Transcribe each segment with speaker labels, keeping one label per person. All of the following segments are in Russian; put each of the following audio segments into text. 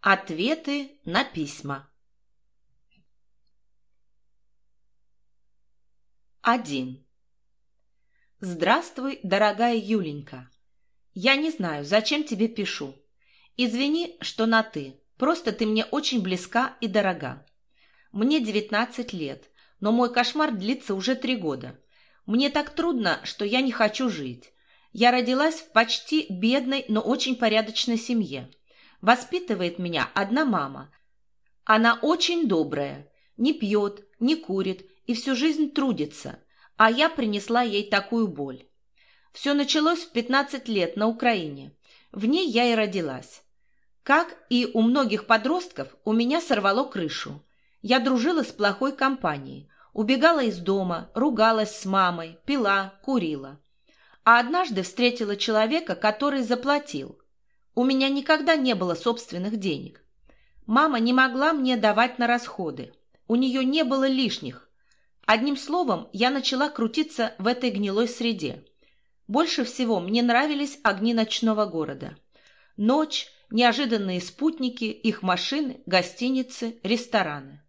Speaker 1: Ответы на письма. 1. Здравствуй, дорогая Юленька. Я не знаю, зачем тебе пишу. Извини, что на «ты». Просто ты мне очень близка и дорога. Мне 19 лет, но мой кошмар длится уже три года. Мне так трудно, что я не хочу жить. Я родилась в почти бедной, но очень порядочной семье. Воспитывает меня одна мама. Она очень добрая, не пьет, не курит и всю жизнь трудится, а я принесла ей такую боль. Все началось в 15 лет на Украине. В ней я и родилась. Как и у многих подростков, у меня сорвало крышу. Я дружила с плохой компанией, убегала из дома, ругалась с мамой, пила, курила. А однажды встретила человека, который заплатил. У меня никогда не было собственных денег. Мама не могла мне давать на расходы. У нее не было лишних. Одним словом, я начала крутиться в этой гнилой среде. Больше всего мне нравились огни ночного города. Ночь, неожиданные спутники, их машины, гостиницы, рестораны.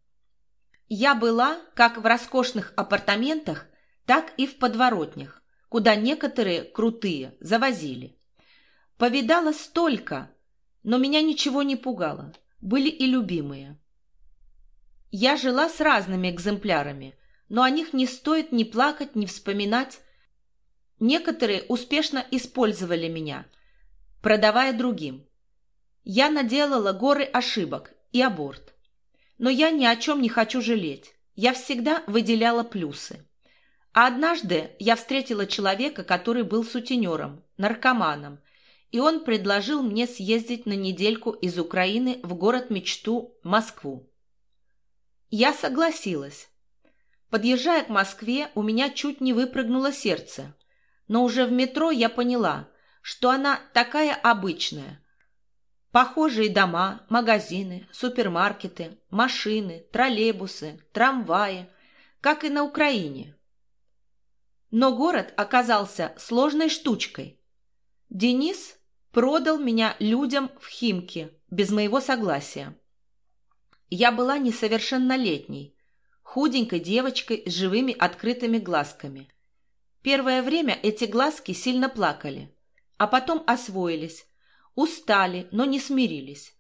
Speaker 1: Я была как в роскошных апартаментах, так и в подворотнях, куда некоторые крутые завозили. Повидала столько, но меня ничего не пугало. Были и любимые. Я жила с разными экземплярами, но о них не стоит ни плакать, ни вспоминать. Некоторые успешно использовали меня, продавая другим. Я наделала горы ошибок и аборт. Но я ни о чем не хочу жалеть. Я всегда выделяла плюсы. А однажды я встретила человека, который был сутенером, наркоманом, и он предложил мне съездить на недельку из Украины в город-мечту Москву. Я согласилась. Подъезжая к Москве, у меня чуть не выпрыгнуло сердце. Но уже в метро я поняла, что она такая обычная. Похожие дома, магазины, супермаркеты, машины, троллейбусы, трамваи, как и на Украине. Но город оказался сложной штучкой. Денис продал меня людям в Химки без моего согласия. Я была несовершеннолетней, худенькой девочкой с живыми открытыми глазками. Первое время эти глазки сильно плакали, а потом освоились, устали, но не смирились.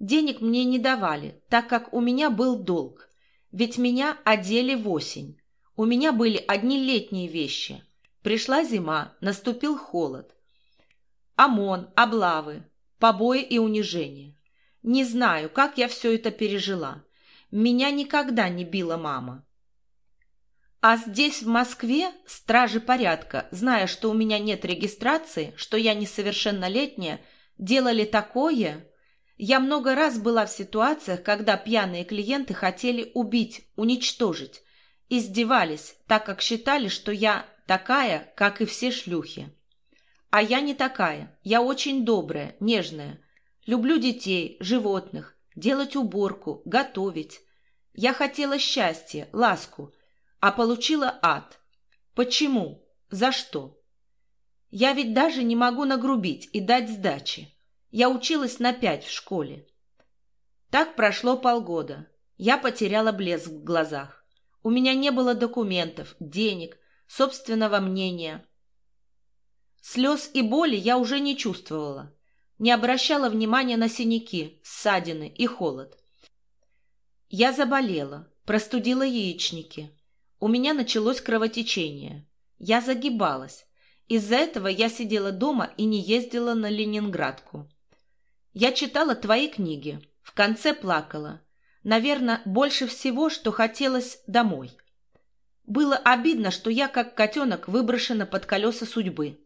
Speaker 1: Денег мне не давали, так как у меня был долг, ведь меня одели в осень. У меня были одни летние вещи. Пришла зима, наступил холод – ОМОН, облавы, побои и унижения. Не знаю, как я все это пережила. Меня никогда не била мама. А здесь, в Москве, стражи порядка, зная, что у меня нет регистрации, что я несовершеннолетняя, делали такое... Я много раз была в ситуациях, когда пьяные клиенты хотели убить, уничтожить. Издевались, так как считали, что я такая, как и все шлюхи. А я не такая. Я очень добрая, нежная. Люблю детей, животных, делать уборку, готовить. Я хотела счастья, ласку, а получила ад. Почему? За что? Я ведь даже не могу нагрубить и дать сдачи. Я училась на пять в школе. Так прошло полгода. Я потеряла блеск в глазах. У меня не было документов, денег, собственного мнения, Слез и боли я уже не чувствовала. Не обращала внимания на синяки, ссадины и холод. Я заболела, простудила яичники. У меня началось кровотечение. Я загибалась. Из-за этого я сидела дома и не ездила на Ленинградку. Я читала твои книги. В конце плакала. Наверное, больше всего, что хотелось домой. Было обидно, что я, как котенок, выброшена под колеса судьбы.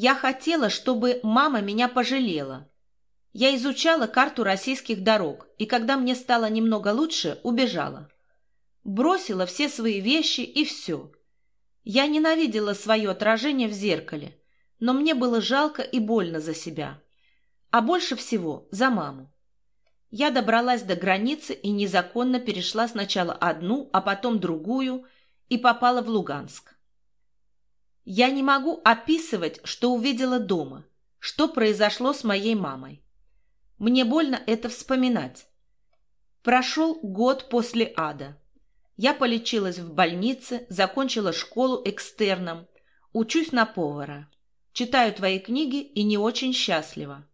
Speaker 1: Я хотела, чтобы мама меня пожалела. Я изучала карту российских дорог, и когда мне стало немного лучше, убежала. Бросила все свои вещи и все. Я ненавидела свое отражение в зеркале, но мне было жалко и больно за себя. А больше всего за маму. Я добралась до границы и незаконно перешла сначала одну, а потом другую и попала в Луганск. Я не могу описывать, что увидела дома, что произошло с моей мамой. Мне больно это вспоминать. Прошел год после ада. Я полечилась в больнице, закончила школу экстерном, учусь на повара. Читаю твои книги и не очень счастлива.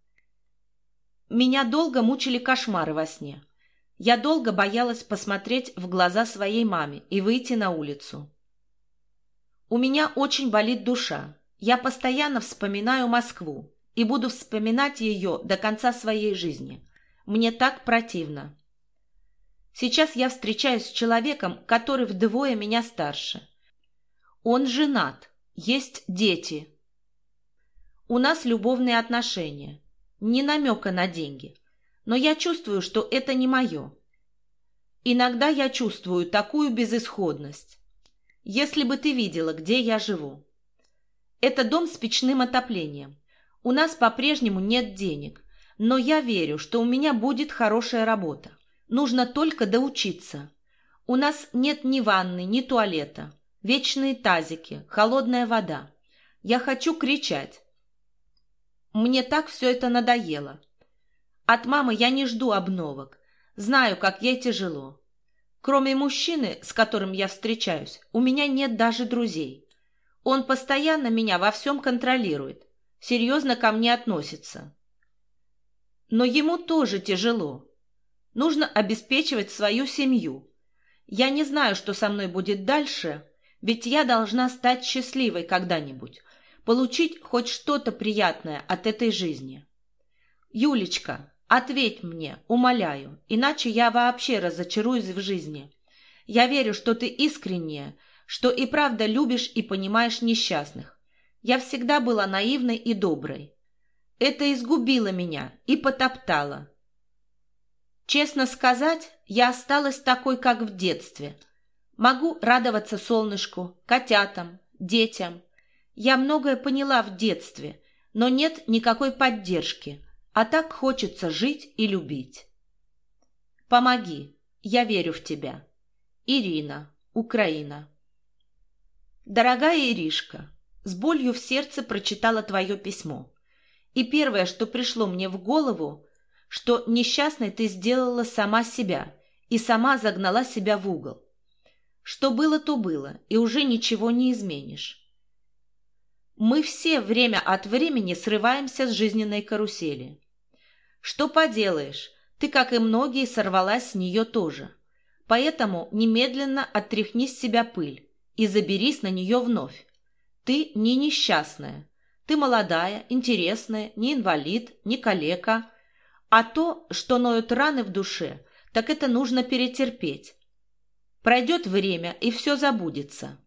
Speaker 1: Меня долго мучили кошмары во сне. Я долго боялась посмотреть в глаза своей маме и выйти на улицу. У меня очень болит душа. Я постоянно вспоминаю Москву и буду вспоминать ее до конца своей жизни. Мне так противно. Сейчас я встречаюсь с человеком, который вдвое меня старше. Он женат, есть дети. У нас любовные отношения, ни намека на деньги. Но я чувствую, что это не мое. Иногда я чувствую такую безысходность. Если бы ты видела, где я живу. Это дом с печным отоплением. У нас по-прежнему нет денег, но я верю, что у меня будет хорошая работа. Нужно только доучиться. У нас нет ни ванны, ни туалета. Вечные тазики, холодная вода. Я хочу кричать. Мне так все это надоело. От мамы я не жду обновок. Знаю, как ей тяжело. Кроме мужчины, с которым я встречаюсь, у меня нет даже друзей. Он постоянно меня во всем контролирует, серьезно ко мне относится. Но ему тоже тяжело. Нужно обеспечивать свою семью. Я не знаю, что со мной будет дальше, ведь я должна стать счастливой когда-нибудь, получить хоть что-то приятное от этой жизни. Юлечка, Ответь мне, умоляю, иначе я вообще разочаруюсь в жизни. Я верю, что ты искренняя, что и правда любишь и понимаешь несчастных. Я всегда была наивной и доброй. Это изгубило меня и потоптало. Честно сказать, я осталась такой, как в детстве. Могу радоваться солнышку, котятам, детям. Я многое поняла в детстве, но нет никакой поддержки. А так хочется жить и любить. Помоги, я верю в тебя. Ирина, Украина. Дорогая Иришка, с болью в сердце прочитала твое письмо. И первое, что пришло мне в голову, что несчастной ты сделала сама себя и сама загнала себя в угол. Что было, то было, и уже ничего не изменишь. Мы все время от времени срываемся с жизненной карусели. Что поделаешь, ты, как и многие, сорвалась с нее тоже. Поэтому немедленно оттряхни с себя пыль и заберись на нее вновь. Ты не несчастная. Ты молодая, интересная, не инвалид, не калека. А то, что ноют раны в душе, так это нужно перетерпеть. Пройдет время, и все забудется.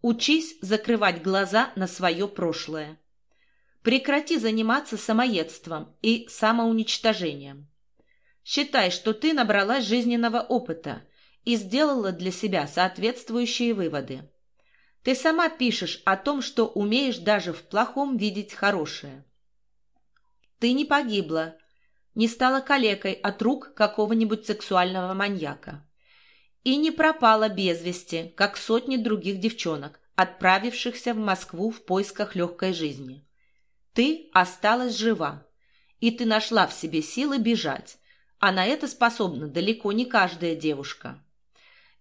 Speaker 1: Учись закрывать глаза на свое прошлое. Прекрати заниматься самоедством и самоуничтожением. Считай, что ты набралась жизненного опыта и сделала для себя соответствующие выводы. Ты сама пишешь о том, что умеешь даже в плохом видеть хорошее. Ты не погибла, не стала калекой от рук какого-нибудь сексуального маньяка. И не пропала без вести, как сотни других девчонок, отправившихся в Москву в поисках легкой жизни. Ты осталась жива, и ты нашла в себе силы бежать, а на это способна далеко не каждая девушка.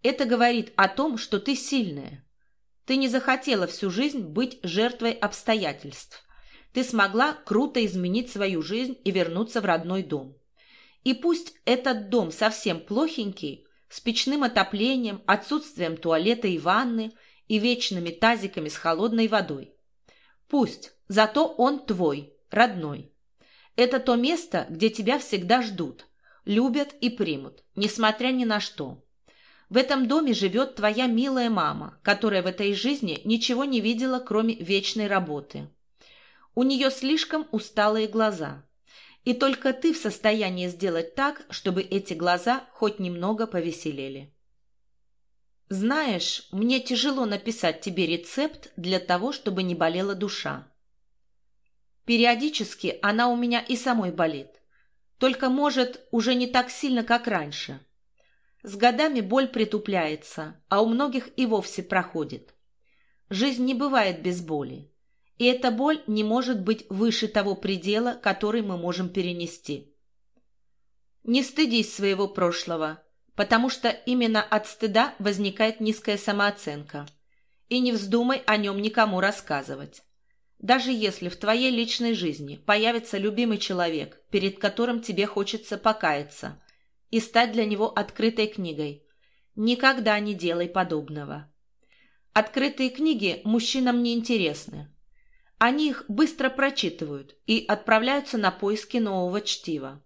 Speaker 1: Это говорит о том, что ты сильная. Ты не захотела всю жизнь быть жертвой обстоятельств. Ты смогла круто изменить свою жизнь и вернуться в родной дом. И пусть этот дом совсем плохенький, с печным отоплением, отсутствием туалета и ванны и вечными тазиками с холодной водой. Пусть, Зато он твой, родной. Это то место, где тебя всегда ждут, любят и примут, несмотря ни на что. В этом доме живет твоя милая мама, которая в этой жизни ничего не видела, кроме вечной работы. У нее слишком усталые глаза. И только ты в состоянии сделать так, чтобы эти глаза хоть немного повеселели. Знаешь, мне тяжело написать тебе рецепт для того, чтобы не болела душа. Периодически она у меня и самой болит. Только, может, уже не так сильно, как раньше. С годами боль притупляется, а у многих и вовсе проходит. Жизнь не бывает без боли. И эта боль не может быть выше того предела, который мы можем перенести. Не стыдись своего прошлого, потому что именно от стыда возникает низкая самооценка. И не вздумай о нем никому рассказывать. Даже если в твоей личной жизни появится любимый человек, перед которым тебе хочется покаяться, и стать для него открытой книгой, никогда не делай подобного. Открытые книги мужчинам не интересны. Они их быстро прочитывают и отправляются на поиски нового чтива.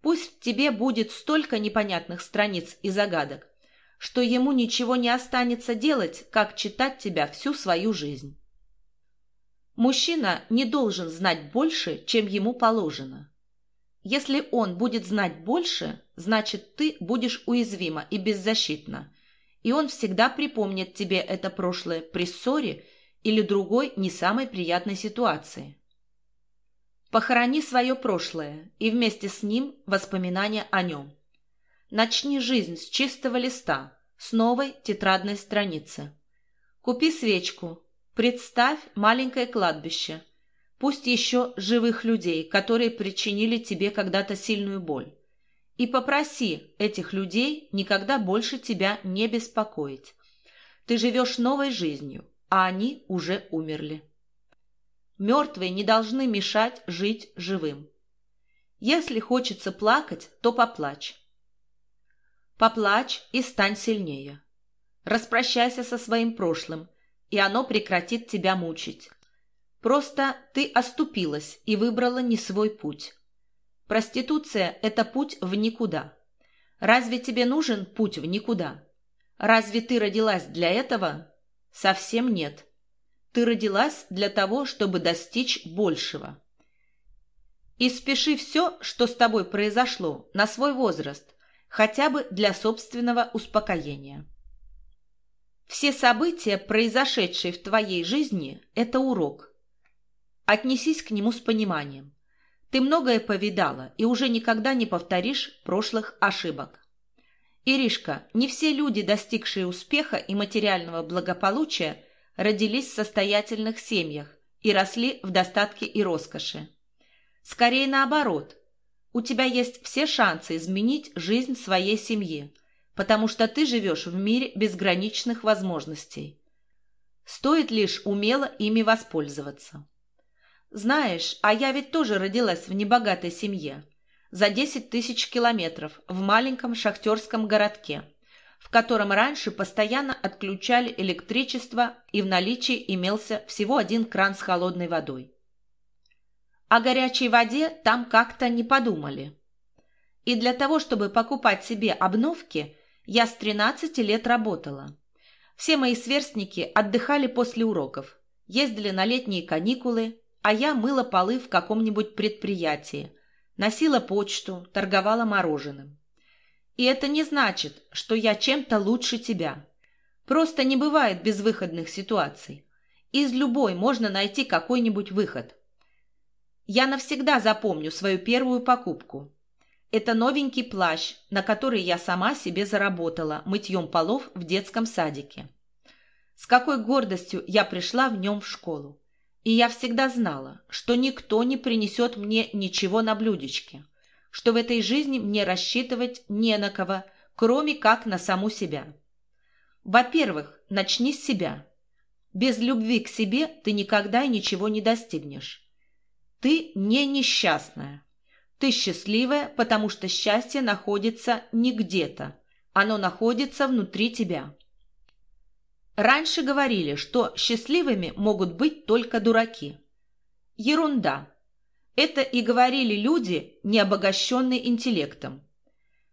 Speaker 1: Пусть в тебе будет столько непонятных страниц и загадок, что ему ничего не останется делать, как читать тебя всю свою жизнь. Мужчина не должен знать больше, чем ему положено. Если он будет знать больше, значит, ты будешь уязвима и беззащитна, и он всегда припомнит тебе это прошлое при ссоре или другой не самой приятной ситуации. Похорони свое прошлое и вместе с ним воспоминания о нем. Начни жизнь с чистого листа, с новой тетрадной страницы. Купи свечку, представь маленькое кладбище, пусть еще живых людей, которые причинили тебе когда-то сильную боль. И попроси этих людей никогда больше тебя не беспокоить. Ты живешь новой жизнью, а они уже умерли. Мертвые не должны мешать жить живым. Если хочется плакать, то поплачь. Поплачь и стань сильнее. Распрощайся со своим прошлым, и оно прекратит тебя мучить. Просто ты оступилась и выбрала не свой путь. Проституция – это путь в никуда. Разве тебе нужен путь в никуда? Разве ты родилась для этого? Совсем нет. Ты родилась для того, чтобы достичь большего. И спеши все, что с тобой произошло, на свой возраст, хотя бы для собственного успокоения. Все события, произошедшие в твоей жизни, это урок. Отнесись к нему с пониманием. Ты многое повидала и уже никогда не повторишь прошлых ошибок. Иришка, не все люди, достигшие успеха и материального благополучия, родились в состоятельных семьях и росли в достатке и роскоши. Скорее наоборот. У тебя есть все шансы изменить жизнь своей семьи, потому что ты живешь в мире безграничных возможностей. Стоит лишь умело ими воспользоваться. Знаешь, а я ведь тоже родилась в небогатой семье. За 10 тысяч километров в маленьком шахтерском городке – в котором раньше постоянно отключали электричество и в наличии имелся всего один кран с холодной водой. О горячей воде там как-то не подумали. И для того, чтобы покупать себе обновки, я с 13 лет работала. Все мои сверстники отдыхали после уроков, ездили на летние каникулы, а я мыла полы в каком-нибудь предприятии, носила почту, торговала мороженым. И это не значит, что я чем-то лучше тебя. Просто не бывает безвыходных ситуаций. Из любой можно найти какой-нибудь выход. Я навсегда запомню свою первую покупку. Это новенький плащ, на который я сама себе заработала мытьем полов в детском садике. С какой гордостью я пришла в нем в школу. И я всегда знала, что никто не принесет мне ничего на блюдечке – что в этой жизни мне рассчитывать не на кого, кроме как на саму себя. Во-первых, начни с себя. Без любви к себе ты никогда ничего не достигнешь. Ты не несчастная. Ты счастливая, потому что счастье находится не где-то. Оно находится внутри тебя. Раньше говорили, что счастливыми могут быть только дураки. Ерунда. Это и говорили люди, не обогащенные интеллектом.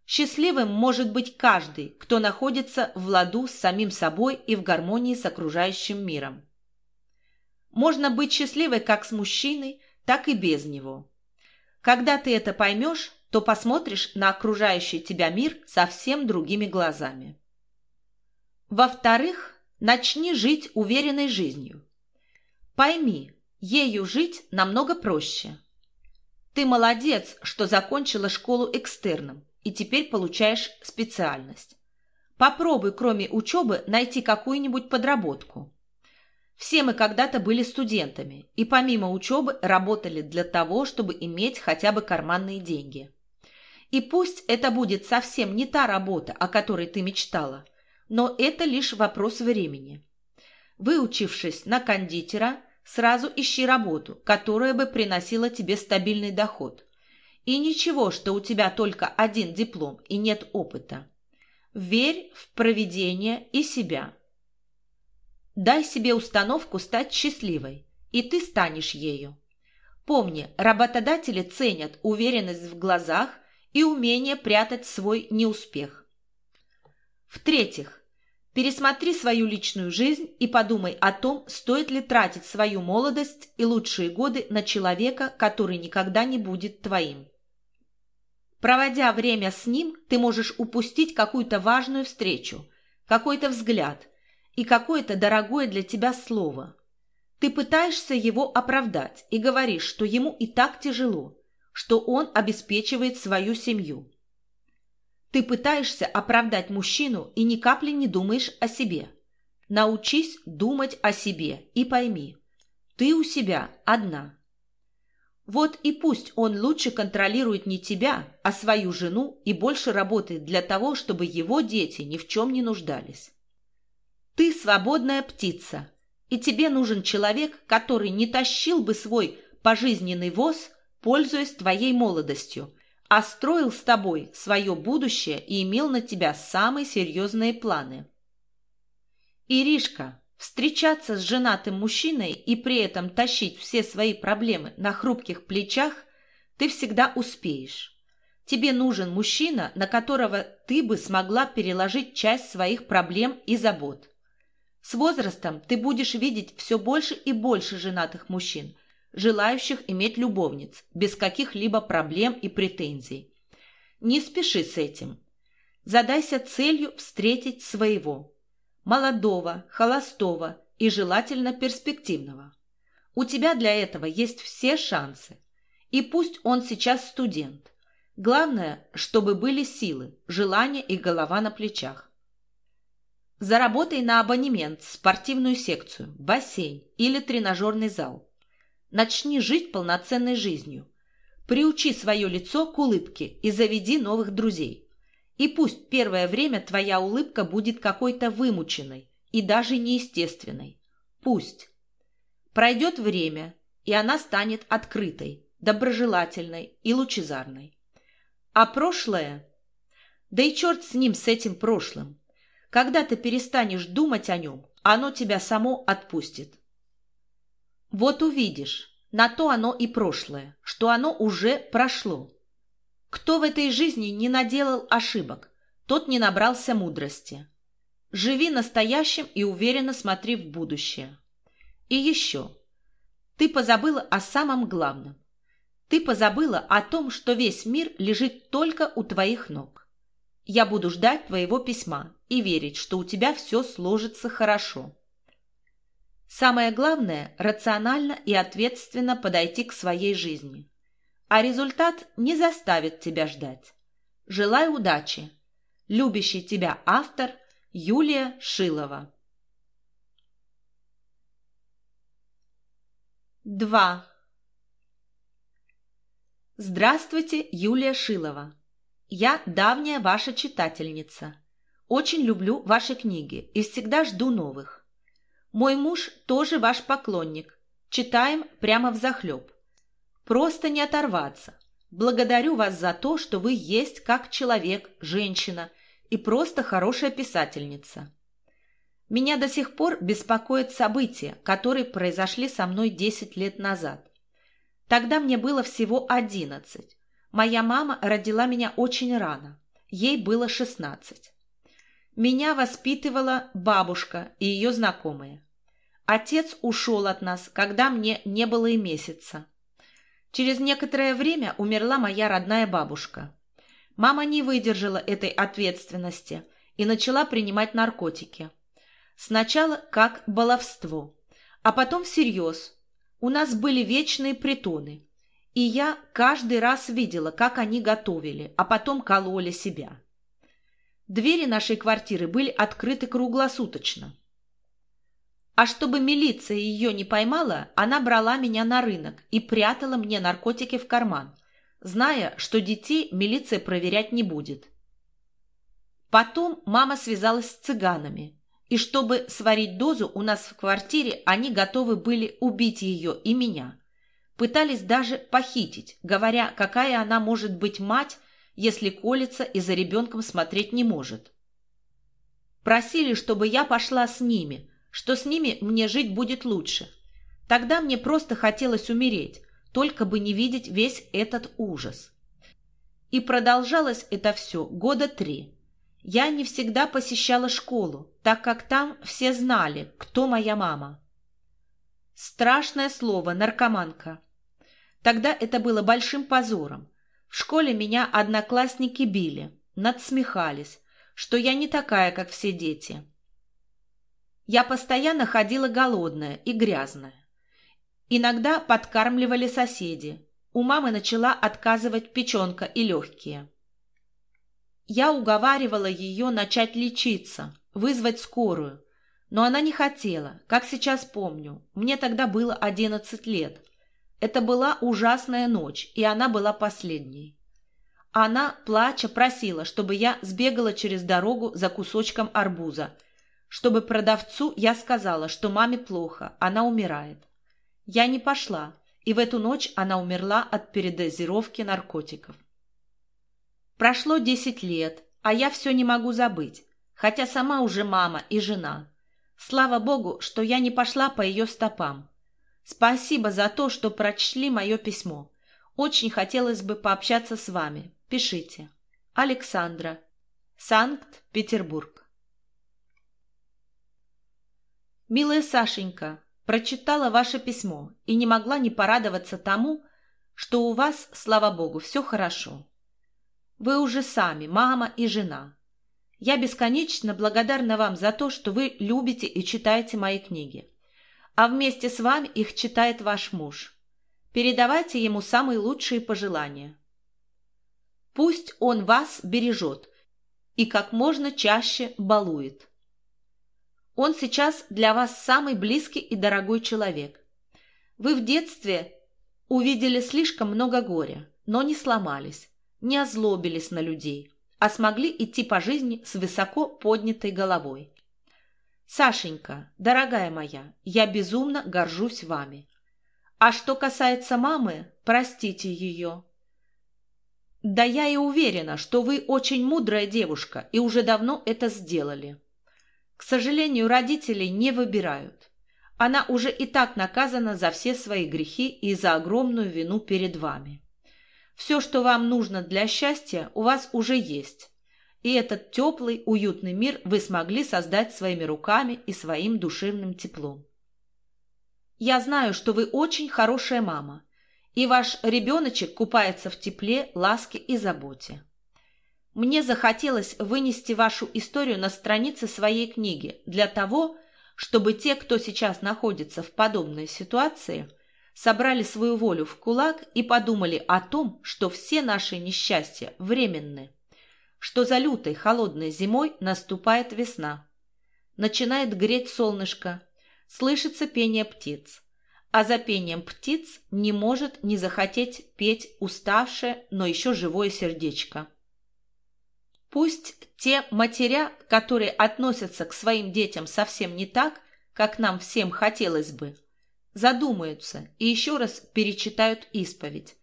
Speaker 1: Счастливым может быть каждый, кто находится в ладу с самим собой и в гармонии с окружающим миром. Можно быть счастливой как с мужчиной, так и без него. Когда ты это поймешь, то посмотришь на окружающий тебя мир совсем другими глазами. Во-вторых, начни жить уверенной жизнью. Пойми, ею жить намного проще – ты молодец, что закончила школу экстерном и теперь получаешь специальность. Попробуй, кроме учебы, найти какую-нибудь подработку. Все мы когда-то были студентами и помимо учебы работали для того, чтобы иметь хотя бы карманные деньги. И пусть это будет совсем не та работа, о которой ты мечтала, но это лишь вопрос времени. Выучившись на кондитера, сразу ищи работу, которая бы приносила тебе стабильный доход. И ничего, что у тебя только один диплом и нет опыта. Верь в провидение и себя. Дай себе установку стать счастливой, и ты станешь ею. Помни, работодатели ценят уверенность в глазах и умение прятать свой неуспех. В-третьих, пересмотри свою личную жизнь и подумай о том, стоит ли тратить свою молодость и лучшие годы на человека, который никогда не будет твоим. Проводя время с ним, ты можешь упустить какую-то важную встречу, какой-то взгляд и какое-то дорогое для тебя слово. Ты пытаешься его оправдать и говоришь, что ему и так тяжело, что он обеспечивает свою семью. Ты пытаешься оправдать мужчину и ни капли не думаешь о себе. Научись думать о себе и пойми, ты у себя одна. Вот и пусть он лучше контролирует не тебя, а свою жену и больше работает для того, чтобы его дети ни в чем не нуждались. Ты свободная птица, и тебе нужен человек, который не тащил бы свой пожизненный воз, пользуясь твоей молодостью, а строил с тобой свое будущее и имел на тебя самые серьезные планы. Иришка, встречаться с женатым мужчиной и при этом тащить все свои проблемы на хрупких плечах ты всегда успеешь. Тебе нужен мужчина, на которого ты бы смогла переложить часть своих проблем и забот. С возрастом ты будешь видеть все больше и больше женатых мужчин, желающих иметь любовниц, без каких-либо проблем и претензий. Не спеши с этим. Задайся целью встретить своего. Молодого, холостого и желательно перспективного. У тебя для этого есть все шансы. И пусть он сейчас студент. Главное, чтобы были силы, желание и голова на плечах. Заработай на абонемент, спортивную секцию, бассейн или тренажерный зал. Начни жить полноценной жизнью. Приучи свое лицо к улыбке и заведи новых друзей. И пусть первое время твоя улыбка будет какой-то вымученной и даже неестественной. Пусть. Пройдет время, и она станет открытой, доброжелательной и лучезарной. А прошлое? Да и черт с ним, с этим прошлым. Когда ты перестанешь думать о нем, оно тебя само отпустит. Вот увидишь, на то оно и прошлое, что оно уже прошло. Кто в этой жизни не наделал ошибок, тот не набрался мудрости. Живи настоящим и уверенно смотри в будущее. И еще. Ты позабыла о самом главном. Ты позабыла о том, что весь мир лежит только у твоих ног. Я буду ждать твоего письма и верить, что у тебя все сложится хорошо. Самое главное – рационально и ответственно подойти к своей жизни. А результат не заставит тебя ждать. Желаю удачи. Любящий тебя автор Юлия Шилова. 2. Здравствуйте, Юлия Шилова. Я давняя ваша читательница. Очень люблю ваши книги и всегда жду новых. Мой муж тоже ваш поклонник. Читаем прямо в захлеб. Просто не оторваться. Благодарю вас за то, что вы есть как человек, женщина и просто хорошая писательница. Меня до сих пор беспокоят события, которые произошли со мной 10 лет назад. Тогда мне было всего 11. Моя мама родила меня очень рано. Ей было шестнадцать. Меня воспитывала бабушка и ее знакомые. Отец ушел от нас, когда мне не было и месяца. Через некоторое время умерла моя родная бабушка. Мама не выдержала этой ответственности и начала принимать наркотики. Сначала как баловство, а потом всерьез. У нас были вечные притоны. И я каждый раз видела, как они готовили, а потом кололи себя. Двери нашей квартиры были открыты круглосуточно. А чтобы милиция ее не поймала, она брала меня на рынок и прятала мне наркотики в карман. зная, что детей милиция проверять не будет. Потом мама связалась с цыганами, и чтобы сварить дозу у нас в квартире, они готовы были убить ее и меня. Пытались даже похитить, говоря, какая она может быть мать, если колется и за ребенком смотреть не может. Просили, чтобы я пошла с ними, что с ними мне жить будет лучше. Тогда мне просто хотелось умереть, только бы не видеть весь этот ужас. И продолжалось это все года три. Я не всегда посещала школу, так как там все знали, кто моя мама. Страшное слово «наркоманка». Тогда это было большим позором. В школе меня одноклассники били, надсмехались, что я не такая, как все дети. Я постоянно ходила голодная и грязная. Иногда подкармливали соседи. У мамы начала отказывать печенка и легкие. Я уговаривала ее начать лечиться, вызвать скорую, но она не хотела, как сейчас помню. Мне тогда было одиннадцать лет. Это была ужасная ночь, и она была последней. Она, плача, просила, чтобы я сбегала через дорогу за кусочком арбуза, чтобы продавцу я сказала, что маме плохо, она умирает. Я не пошла, и в эту ночь она умерла от передозировки наркотиков. Прошло десять лет, а я все не могу забыть, хотя сама уже мама и жена. Слава богу, что я не пошла по ее стопам. Спасибо за то, что прочли мое письмо. Очень хотелось бы пообщаться с вами. Пишите. Александра. Санкт-Петербург. Милая Сашенька, прочитала ваше письмо и не могла не порадоваться тому, что у вас, слава богу, все хорошо. Вы уже сами, мама и жена. Я бесконечно благодарна вам за то, что вы любите и читаете мои книги. А вместе с вами их читает ваш муж. Передавайте ему самые лучшие пожелания. Пусть он вас бережет и как можно чаще балует. Он сейчас для вас самый близкий и дорогой человек. Вы в детстве увидели слишком много горя, но не сломались, не озлобились на людей, а смогли идти по жизни с высоко поднятой головой. Сашенька, дорогая моя, я безумно горжусь вами. А что касается мамы, простите ее. Да я и уверена, что вы очень мудрая девушка и уже давно это сделали. К сожалению, родителей не выбирают. Она уже и так наказана за все свои грехи и за огромную вину перед вами. Все, что вам нужно для счастья, у вас уже есть. И этот теплый, уютный мир вы смогли создать своими руками и своим душевным теплом. Я знаю, что вы очень хорошая мама, и ваш ребеночек купается в тепле, ласке и заботе. Мне захотелось вынести вашу историю на страницы своей книги для того, чтобы те, кто сейчас находится в подобной ситуации, собрали свою волю в кулак и подумали о том, что все наши несчастья временны, что за лютой холодной зимой наступает весна. Начинает греть солнышко, слышится пение птиц, а за пением птиц не может не захотеть петь уставшее, но еще живое сердечко. Пусть те матеря, которые относятся к своим детям совсем не так, как нам всем хотелось бы, задумаются и еще раз перечитают исповедь.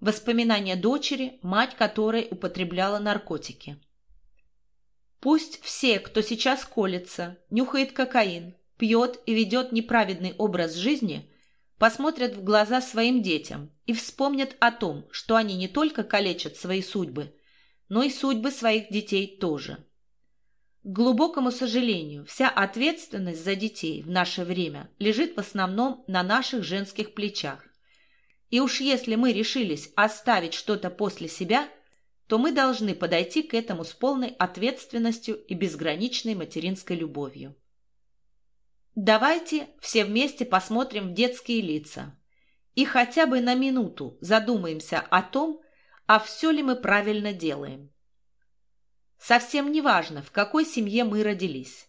Speaker 1: Воспоминания дочери, мать которой употребляла наркотики. Пусть все, кто сейчас колется, нюхает кокаин, пьет и ведет неправедный образ жизни, посмотрят в глаза своим детям и вспомнят о том, что они не только калечат свои судьбы – но и судьбы своих детей тоже. К глубокому сожалению, вся ответственность за детей в наше время лежит в основном на наших женских плечах. И уж если мы решились оставить что-то после себя, то мы должны подойти к этому с полной ответственностью и безграничной материнской любовью. Давайте все вместе посмотрим в детские лица и хотя бы на минуту задумаемся о том, а все ли мы правильно делаем. Совсем не важно, в какой семье мы родились,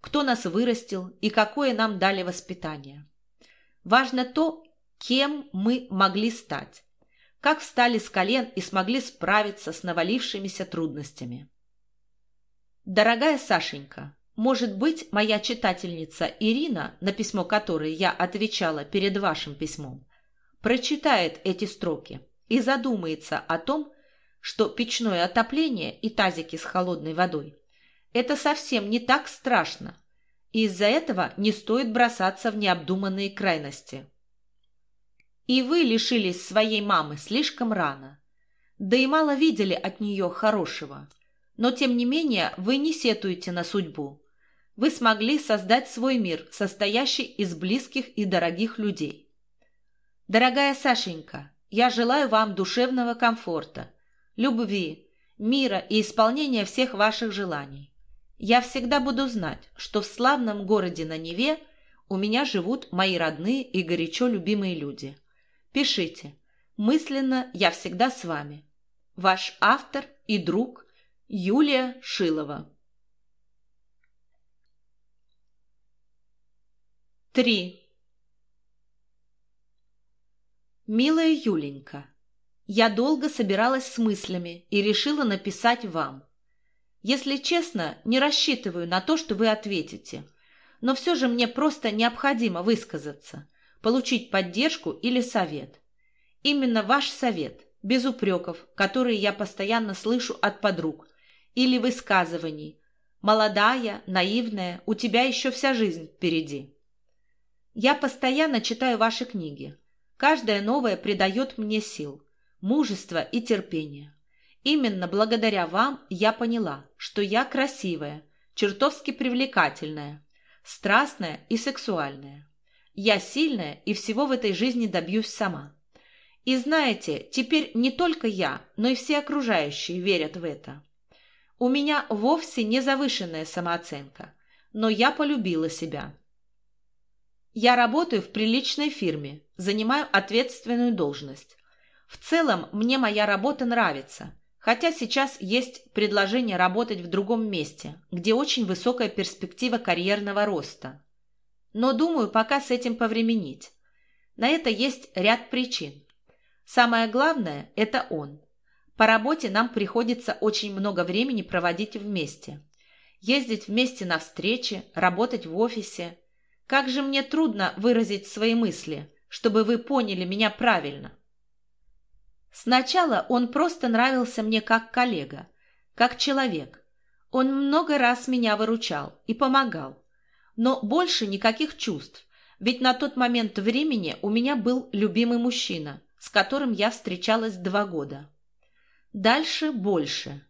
Speaker 1: кто нас вырастил и какое нам дали воспитание. Важно то, кем мы могли стать, как встали с колен и смогли справиться с навалившимися трудностями. Дорогая Сашенька, может быть, моя читательница Ирина, на письмо которой я отвечала перед вашим письмом, прочитает эти строки и задумается о том, что печное отопление и тазики с холодной водой – это совсем не так страшно, и из-за этого не стоит бросаться в необдуманные крайности. И вы лишились своей мамы слишком рано, да и мало видели от нее хорошего, но тем не менее вы не сетуете на судьбу – вы смогли создать свой мир, состоящий из близких и дорогих людей. Дорогая Сашенька, я желаю вам душевного комфорта, любви, мира и исполнения всех ваших желаний. Я всегда буду знать, что в славном городе на Неве у меня живут мои родные и горячо любимые люди. Пишите. Мысленно я всегда с вами. Ваш автор и друг Юлия Шилова. 3. Милая Юленька, я долго собиралась с мыслями и решила написать вам. Если честно, не рассчитываю на то, что вы ответите, но все же мне просто необходимо высказаться, получить поддержку или совет. Именно ваш совет, без упреков, которые я постоянно слышу от подруг, или высказываний «молодая, наивная, у тебя еще вся жизнь впереди». Я постоянно читаю ваши книги. Каждая новая придает мне сил, мужества и терпения. Именно благодаря вам я поняла, что я красивая, чертовски привлекательная, страстная и сексуальная. Я сильная и всего в этой жизни добьюсь сама. И знаете, теперь не только я, но и все окружающие верят в это. У меня вовсе не завышенная самооценка, но я полюбила себя. Я работаю в приличной фирме, занимаю ответственную должность. В целом, мне моя работа нравится, хотя сейчас есть предложение работать в другом месте, где очень высокая перспектива карьерного роста. Но думаю, пока с этим повременить. На это есть ряд причин. Самое главное – это он. По работе нам приходится очень много времени проводить вместе. Ездить вместе на встречи, работать в офисе – как же мне трудно выразить свои мысли, чтобы вы поняли меня правильно. Сначала он просто нравился мне как коллега, как человек. Он много раз меня выручал и помогал. Но больше никаких чувств, ведь на тот момент времени у меня был любимый мужчина, с которым я встречалась два года. Дальше больше.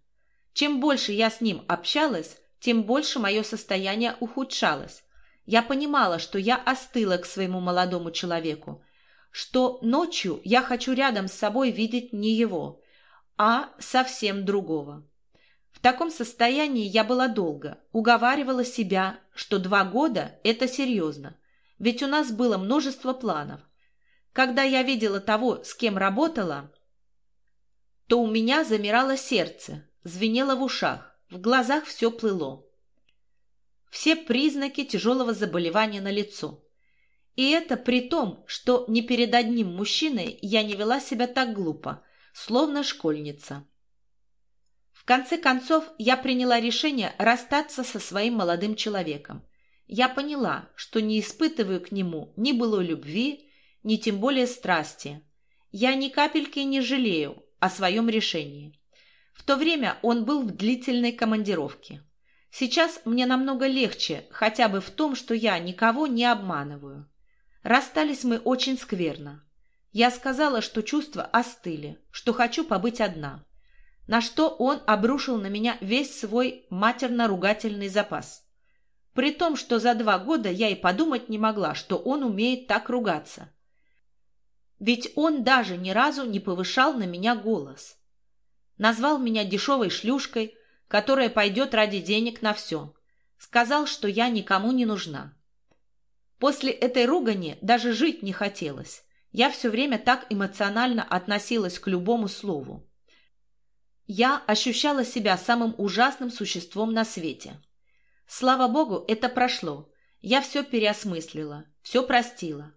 Speaker 1: Чем больше я с ним общалась, тем больше мое состояние ухудшалось, я понимала, что я остыла к своему молодому человеку, что ночью я хочу рядом с собой видеть не его, а совсем другого. В таком состоянии я была долго, уговаривала себя, что два года – это серьезно, ведь у нас было множество планов. Когда я видела того, с кем работала, то у меня замирало сердце, звенело в ушах, в глазах все плыло все признаки тяжелого заболевания на лицо. И это при том, что ни перед одним мужчиной я не вела себя так глупо, словно школьница. В конце концов, я приняла решение расстаться со своим молодым человеком. Я поняла, что не испытываю к нему ни былой любви, ни тем более страсти. Я ни капельки не жалею о своем решении. В то время он был в длительной командировке. Сейчас мне намного легче хотя бы в том, что я никого не обманываю. Расстались мы очень скверно. Я сказала, что чувства остыли, что хочу побыть одна. На что он обрушил на меня весь свой матерно-ругательный запас. При том, что за два года я и подумать не могла, что он умеет так ругаться. Ведь он даже ни разу не повышал на меня голос. Назвал меня дешевой шлюшкой – которая пойдет ради денег на все. Сказал, что я никому не нужна. После этой ругани даже жить не хотелось. Я все время так эмоционально относилась к любому слову. Я ощущала себя самым ужасным существом на свете. Слава богу, это прошло. Я все переосмыслила, все простила.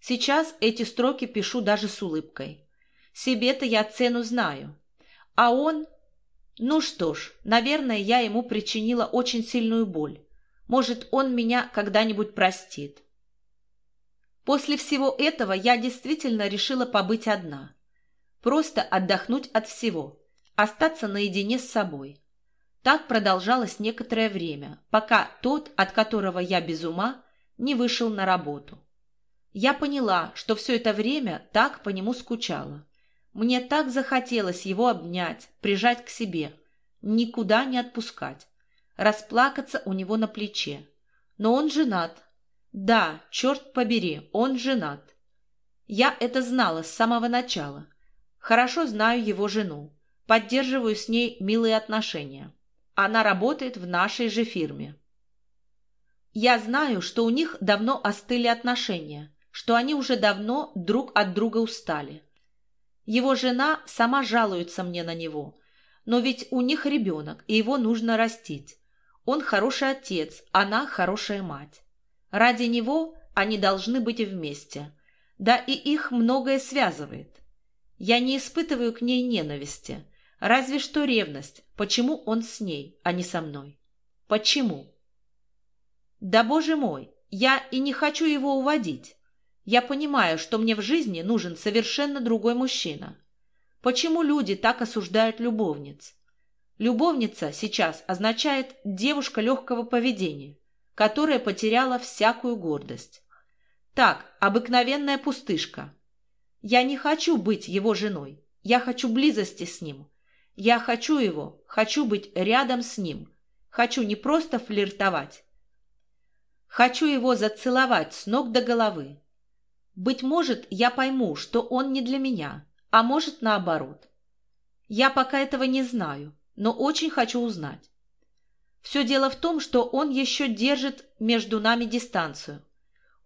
Speaker 1: Сейчас эти строки пишу даже с улыбкой. Себе-то я цену знаю. А он... Ну что ж, наверное, я ему причинила очень сильную боль. Может, он меня когда-нибудь простит. После всего этого я действительно решила побыть одна. Просто отдохнуть от всего, остаться наедине с собой. Так продолжалось некоторое время, пока тот, от которого я без ума, не вышел на работу. Я поняла, что все это время так по нему скучала. Мне так захотелось его обнять, прижать к себе, никуда не отпускать, расплакаться у него на плече. Но он женат. Да, черт побери, он женат. Я это знала с самого начала. Хорошо знаю его жену. Поддерживаю с ней милые отношения. Она работает в нашей же фирме. Я знаю, что у них давно остыли отношения, что они уже давно друг от друга устали. Его жена сама жалуется мне на него. Но ведь у них ребенок, и его нужно растить. Он хороший отец, она хорошая мать. Ради него они должны быть вместе. Да и их многое связывает. Я не испытываю к ней ненависти. Разве что ревность. Почему он с ней, а не со мной? Почему? Да, боже мой, я и не хочу его уводить. Я понимаю, что мне в жизни нужен совершенно другой мужчина. Почему люди так осуждают любовниц? Любовница сейчас означает девушка легкого поведения, которая потеряла всякую гордость. Так, обыкновенная пустышка. Я не хочу быть его женой. Я хочу близости с ним. Я хочу его, хочу быть рядом с ним. Хочу не просто флиртовать. Хочу его зацеловать с ног до головы, быть может, я пойму, что он не для меня, а может, наоборот. Я пока этого не знаю, но очень хочу узнать. Все дело в том, что он еще держит между нами дистанцию.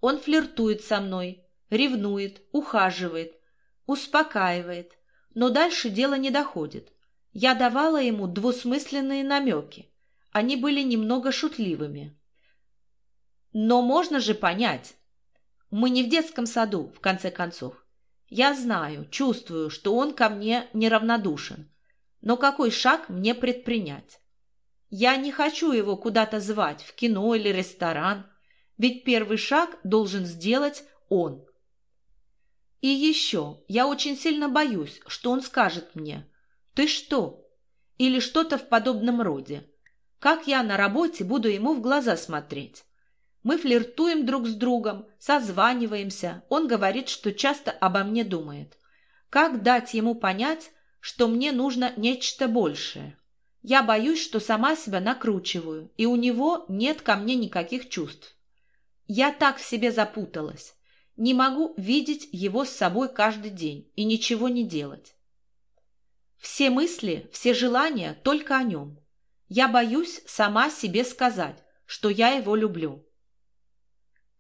Speaker 1: Он флиртует со мной, ревнует, ухаживает, успокаивает, но дальше дело не доходит. Я давала ему двусмысленные намеки. Они были немного шутливыми. Но можно же понять, мы не в детском саду, в конце концов. Я знаю, чувствую, что он ко мне неравнодушен. Но какой шаг мне предпринять? Я не хочу его куда-то звать, в кино или ресторан, ведь первый шаг должен сделать он. И еще, я очень сильно боюсь, что он скажет мне «Ты что?» или что-то в подобном роде. Как я на работе буду ему в глаза смотреть? Мы флиртуем друг с другом, созваниваемся. Он говорит, что часто обо мне думает. Как дать ему понять, что мне нужно нечто большее? Я боюсь, что сама себя накручиваю, и у него нет ко мне никаких чувств. Я так в себе запуталась. Не могу видеть его с собой каждый день и ничего не делать. Все мысли, все желания только о нем. Я боюсь сама себе сказать, что я его люблю.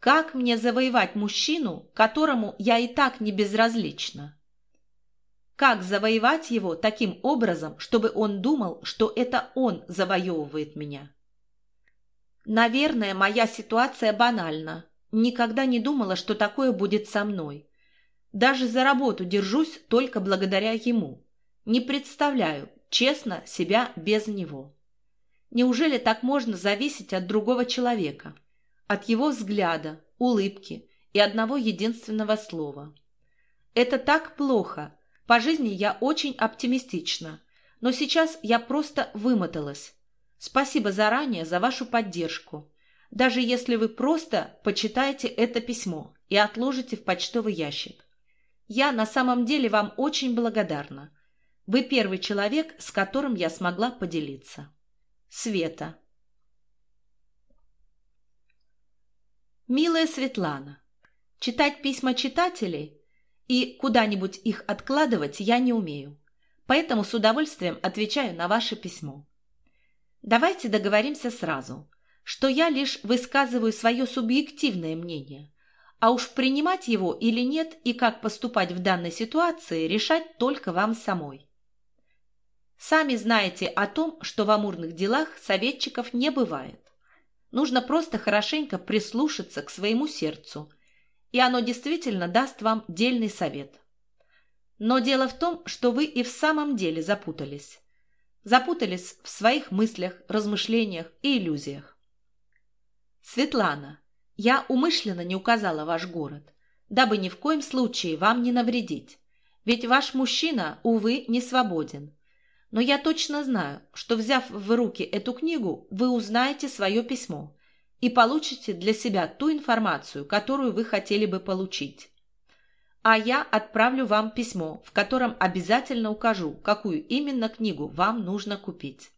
Speaker 1: Как мне завоевать мужчину, которому я и так не безразлична? Как завоевать его таким образом, чтобы он думал, что это он завоевывает меня? Наверное, моя ситуация банальна. Никогда не думала, что такое будет со мной. Даже за работу держусь только благодаря ему. Не представляю, честно, себя без него. Неужели так можно зависеть от другого человека? от его взгляда, улыбки и одного единственного слова. Это так плохо. По жизни я очень оптимистична, но сейчас я просто вымоталась. Спасибо заранее за вашу поддержку. Даже если вы просто почитаете это письмо и отложите в почтовый ящик. Я на самом деле вам очень благодарна. Вы первый человек, с которым я смогла поделиться. Света. Милая Светлана, читать письма читателей и куда-нибудь их откладывать я не умею, поэтому с удовольствием отвечаю на ваше письмо. Давайте договоримся сразу, что я лишь высказываю свое субъективное мнение, а уж принимать его или нет и как поступать в данной ситуации решать только вам самой. Сами знаете о том, что в амурных делах советчиков не бывает. Нужно просто хорошенько прислушаться к своему сердцу, и оно действительно даст вам дельный совет. Но дело в том, что вы и в самом деле запутались. Запутались в своих мыслях, размышлениях и иллюзиях. Светлана, я умышленно не указала ваш город, дабы ни в коем случае вам не навредить. Ведь ваш мужчина, увы, не свободен. Но я точно знаю, что, взяв в руки эту книгу, вы узнаете свое письмо и получите для себя ту информацию, которую вы хотели бы получить. А я отправлю вам письмо, в котором обязательно укажу, какую именно книгу вам нужно купить.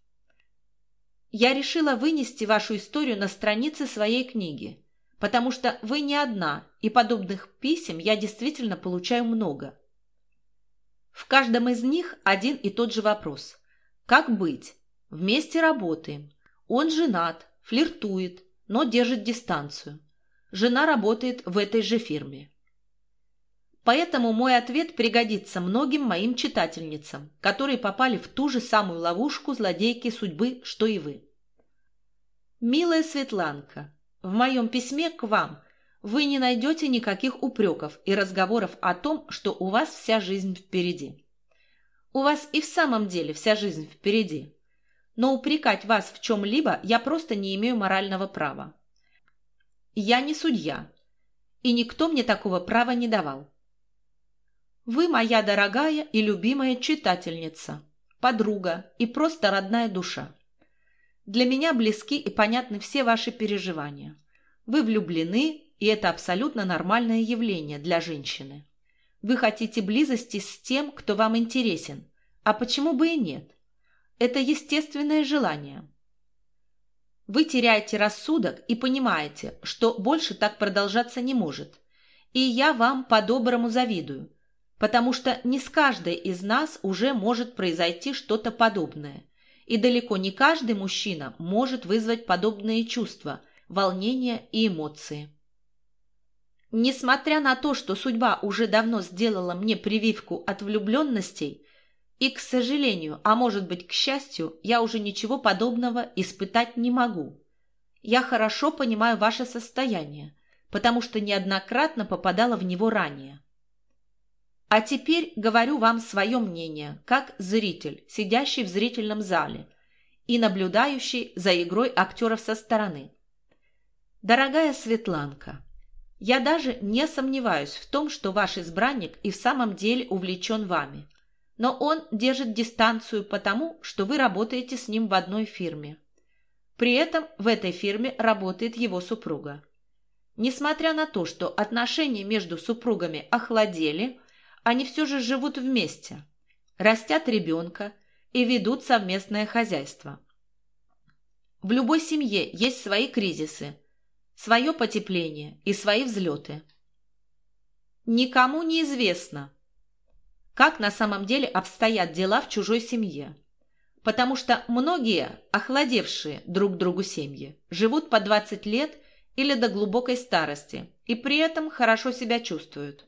Speaker 1: Я решила вынести вашу историю на страницы своей книги, потому что вы не одна, и подобных писем я действительно получаю много. В каждом из них один и тот же вопрос. Как быть? Вместе работаем. Он женат, флиртует, но держит дистанцию. Жена работает в этой же фирме. Поэтому мой ответ пригодится многим моим читательницам, которые попали в ту же самую ловушку злодейки судьбы, что и вы. Милая Светланка, в моем письме к вам вы не найдете никаких упреков и разговоров о том, что у вас вся жизнь впереди. У вас и в самом деле вся жизнь впереди. Но упрекать вас в чем-либо я просто не имею морального права. Я не судья, и никто мне такого права не давал. Вы моя дорогая и любимая читательница, подруга и просто родная душа. Для меня близки и понятны все ваши переживания. Вы влюблены и это абсолютно нормальное явление для женщины. Вы хотите близости с тем, кто вам интересен. А почему бы и нет? Это естественное желание. Вы теряете рассудок и понимаете, что больше так продолжаться не может. И я вам по-доброму завидую, потому что не с каждой из нас уже может произойти что-то подобное. И далеко не каждый мужчина может вызвать подобные чувства, волнения и эмоции. Несмотря на то, что судьба уже давно сделала мне прививку от влюбленностей, и, к сожалению, а может быть, к счастью, я уже ничего подобного испытать не могу. Я хорошо понимаю ваше состояние, потому что неоднократно попадала в него ранее. А теперь говорю вам свое мнение, как зритель, сидящий в зрительном зале и наблюдающий за игрой актеров со стороны. Дорогая Светланка, я даже не сомневаюсь в том, что ваш избранник и в самом деле увлечен вами. Но он держит дистанцию потому, что вы работаете с ним в одной фирме. При этом в этой фирме работает его супруга. Несмотря на то, что отношения между супругами охладели, они все же живут вместе, растят ребенка и ведут совместное хозяйство. В любой семье есть свои кризисы – свое потепление и свои взлеты. Никому не известно, как на самом деле обстоят дела в чужой семье, потому что многие, охладевшие друг другу семьи, живут по 20 лет или до глубокой старости и при этом хорошо себя чувствуют.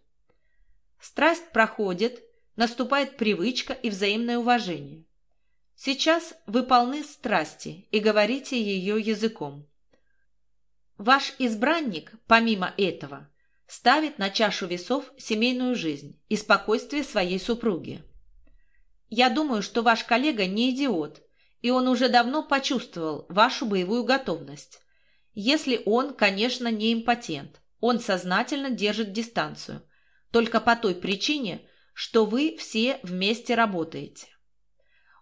Speaker 1: Страсть проходит, наступает привычка и взаимное уважение. Сейчас вы полны страсти и говорите ее языком. Ваш избранник, помимо этого, ставит на чашу весов семейную жизнь и спокойствие своей супруги. Я думаю, что ваш коллега не идиот, и он уже давно почувствовал вашу боевую готовность. Если он, конечно, не импотент, он сознательно держит дистанцию, только по той причине, что вы все вместе работаете.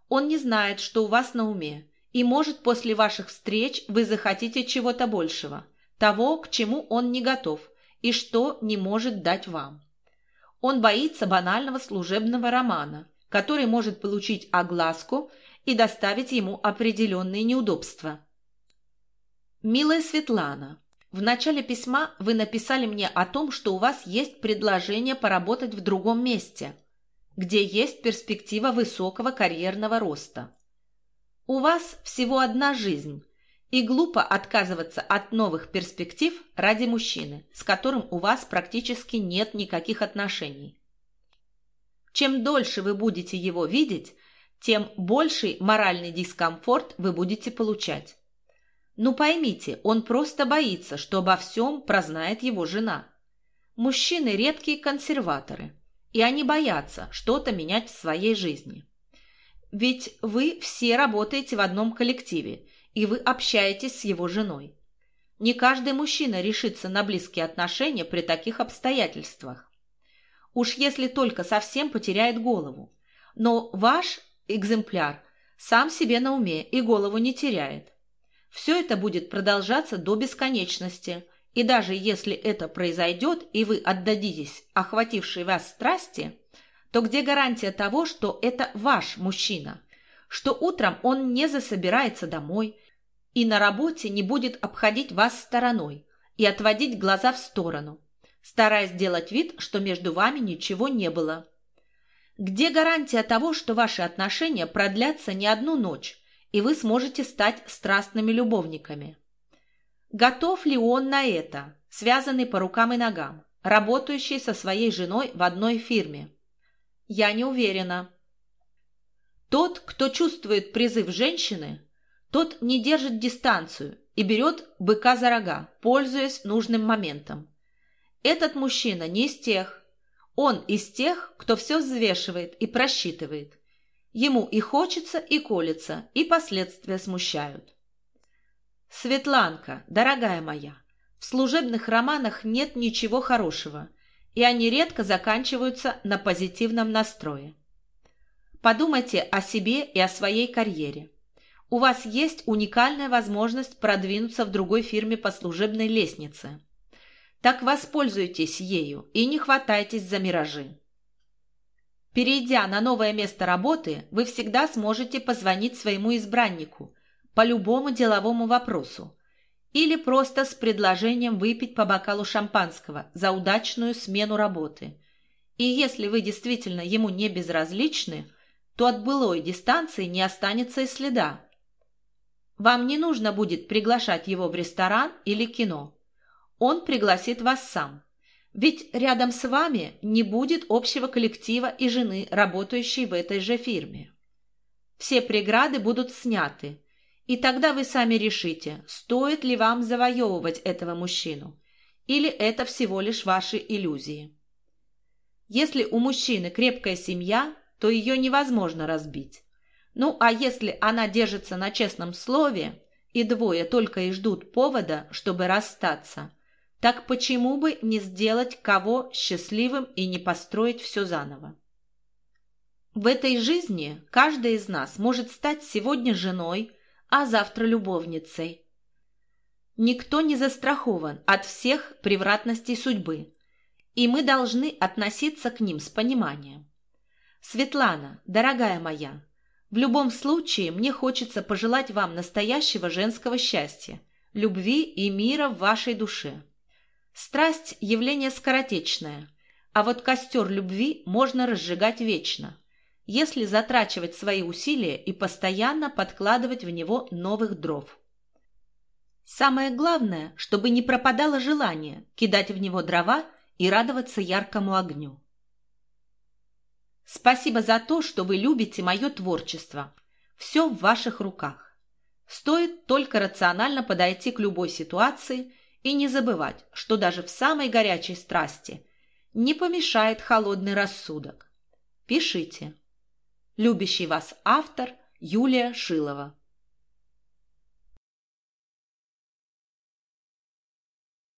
Speaker 1: Он не знает, что у вас на уме, и, может, после ваших встреч вы захотите чего-то большего, того, к чему он не готов и что не может дать вам. Он боится банального служебного романа, который может получить огласку и доставить ему определенные неудобства. «Милая Светлана, в начале письма вы написали мне о том, что у вас есть предложение поработать в другом месте, где есть перспектива высокого карьерного роста. У вас всего одна жизнь, и глупо отказываться от новых перспектив ради мужчины, с которым у вас практически нет никаких отношений. Чем дольше вы будете его видеть, тем больший моральный дискомфорт вы будете получать. Ну поймите, он просто боится, что обо всем прознает его жена. Мужчины редкие консерваторы, и они боятся что-то менять в своей жизни. Ведь вы все работаете в одном коллективе, и вы общаетесь с его женой. Не каждый мужчина решится на близкие отношения при таких обстоятельствах. Уж если только совсем потеряет голову. Но ваш экземпляр сам себе на уме и голову не теряет. Все это будет продолжаться до бесконечности, и даже если это произойдет, и вы отдадитесь охватившей вас страсти, то где гарантия того, что это ваш мужчина, что утром он не засобирается домой и на работе не будет обходить вас стороной и отводить глаза в сторону, стараясь сделать вид, что между вами ничего не было. Где гарантия того, что ваши отношения продлятся не одну ночь, и вы сможете стать страстными любовниками? Готов ли он на это, связанный по рукам и ногам, работающий со своей женой в одной фирме? Я не уверена. Тот, кто чувствует призыв женщины, тот не держит дистанцию и берет быка за рога, пользуясь нужным моментом. Этот мужчина не из тех. Он из тех, кто все взвешивает и просчитывает. Ему и хочется, и колется, и последствия смущают. Светланка, дорогая моя, в служебных романах нет ничего хорошего, и они редко заканчиваются на позитивном настрое. Подумайте о себе и о своей карьере. У вас есть уникальная возможность продвинуться в другой фирме по служебной лестнице. Так воспользуйтесь ею и не хватайтесь за миражи. Перейдя на новое место работы, вы всегда сможете позвонить своему избраннику по любому деловому вопросу или просто с предложением выпить по бокалу шампанского за удачную смену работы. И если вы действительно ему не безразличны, то от былой дистанции не останется и следа. Вам не нужно будет приглашать его в ресторан или кино он пригласит вас сам. Ведь рядом с вами не будет общего коллектива и жены, работающей в этой же фирме. Все преграды будут сняты, и тогда вы сами решите, стоит ли вам завоевывать этого мужчину, или это всего лишь ваши иллюзии. Если у мужчины крепкая семья, то ее невозможно разбить. Ну а если она держится на честном слове, и двое только и ждут повода, чтобы расстаться, так почему бы не сделать кого счастливым и не построить все заново? В этой жизни каждая из нас может стать сегодня женой, а завтра любовницей. Никто не застрахован от всех превратностей судьбы, и мы должны относиться к ним с пониманием. Светлана, дорогая моя, в любом случае мне хочется пожелать вам настоящего женского счастья, любви и мира в вашей душе. Страсть – явление скоротечное, а вот костер любви можно разжигать вечно, если затрачивать свои усилия и постоянно подкладывать в него новых дров. Самое главное, чтобы не пропадало желание кидать в него дрова и радоваться яркому огню. Спасибо за то, что вы любите мое творчество. Все в ваших руках. Стоит только рационально подойти к любой ситуации – и не забывать, что даже в самой горячей страсти не помешает холодный рассудок. Пишите. Любящий вас автор Юлия Шилова